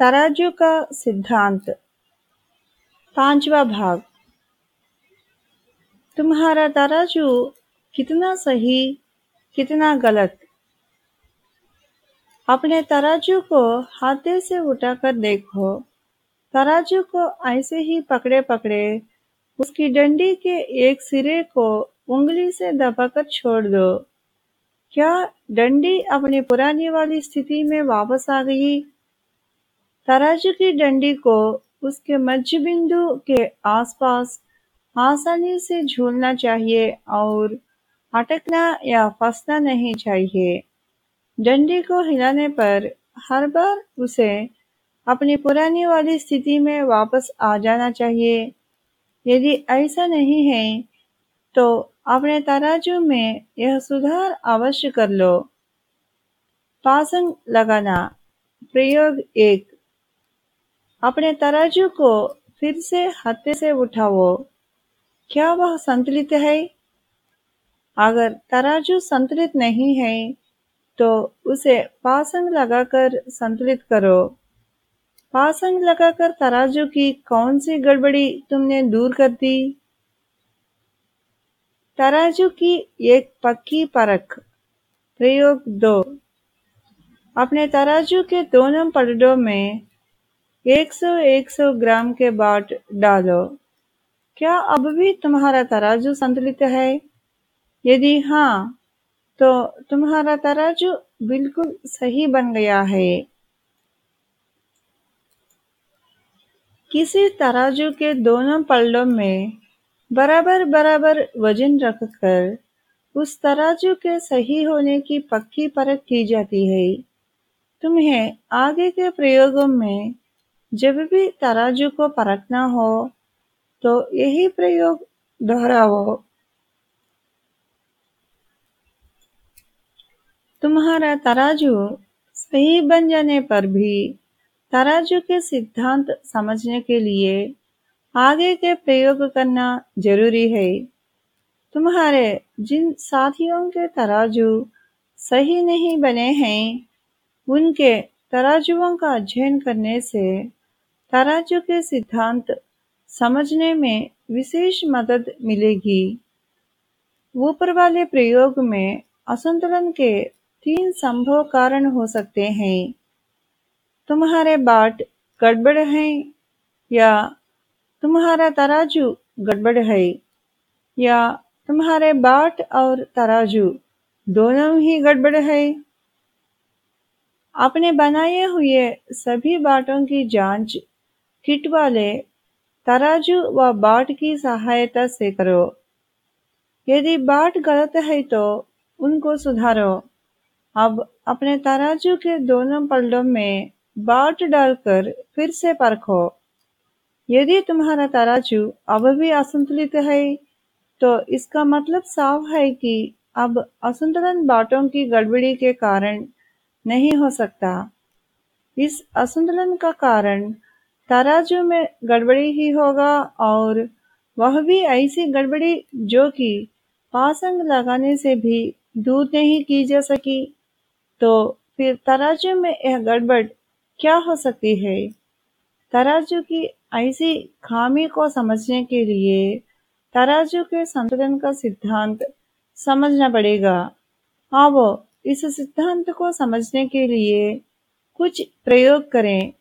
तराजू का सिद्धांत। पांचवा भाग। तुम्हारा तराजू कितना सही, कितना गलत। अपने तराजू को हाथे से उठाकर देखो। तराजू को ऐसे ही पकड़े पकड़े उसकी डंडी के एक सिरे को उंगली से दबाकर छोड़ दो। क्या डंडी अपनी पुरानी वाली स्थिति में वापस आ गई? तराजू की डंडी को उसके मध्य बिंदु के आसपास आसानी से झूलना चाहिए और अटकना या फंसना नहीं चाहिए। डंडी को हिलाने पर हर बार उसे अपनी पुरानी वाली स्थिति में वापस आ जाना चाहिए। यदि ऐसा नहीं है तो अपने तराजू में यह सुधार अवश्य कर लो। पासंग लगाना प्रयोग एक अपने तराजू को फिर से हत्थे से उठाओ। क्या वह संतुलित है? अगर तराजू संतुलित नहीं है तो उसे पासंग लगाकर संतुलित करो। पासंग लगाकर तराजू की कौन सी गड़बड़ी तुमने दूर कर दी? तराजू की एक पक्की परख। प्रयोग दो। अपने तराजू के दोनों पलड़ों में एक सौ एक सौ ग्राम के बाट डालो। क्या अब भी तुम्हारा तराजू संतुलित है? यदि हाँ तो तुम्हारा तराजू बिल्कुल सही बन गया है। किसी तराजू के दोनों पल्लों में बराबर बराबर वज़न रखकर उस तराजू के सही होने की पक्की परख की जाती है। तुम्हें आगे के प्रयोगों में जब भी तराजू को परखना हो तो यही प्रयोग दोहराओ। तुम्हारा तराजू सही बन जाने पर भी, तराजू के सिद्धांत समझने के लिए आगे के प्रयोग करना ज़रूरी है। तुम्हारे जिन साथियों के तराजू सही नहीं बने हैं, उनके तराजुओं का अध्ययन करने से तराजू के सिद्धांत समझने में विशेष मदद मिलेगी। ऊपर वाले प्रयोग में असंतुलन के तीन संभव कारण हो सकते हैं। तुम्हारे बाट गड़बड़ है या तुम्हारा तराजू गड़बड़ है या तुम्हारे बाट और तराजू दोनों ही गड़बड़ है। अपने बनाए हुए सभी बाटों की जाँच किट वाले तराजू व बाट की सहायता से करो। यदि बाट गलत है तो उनको सुधारो। अब अपने तराजू के दोनों पल्लों में बाट डालकर फिर से परखो। यदि तुम्हारा तराजू अब भी असंतुलित है तो इसका मतलब साफ़ है कि अब असंतुलन बाटों की गड़बड़ी के कारण नहीं हो सकता। इस असंतुलन का कारण तराजू में गड़बड़ी ही होगा और वह भी ऐसी गड़बड़ी जो कि पासंग लगाने से भी दूर नहीं की जा सकी। तो फिर तराजू में यह गड़बड़ क्या हो सकती है? तराजू की ऐसी खामी को समझने के लिए तराजू के संतुलन का सिद्धांत समझना पड़ेगा। अब इस सिद्धांत को समझने के लिए कुछ प्रयोग करें।